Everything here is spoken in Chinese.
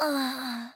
啊。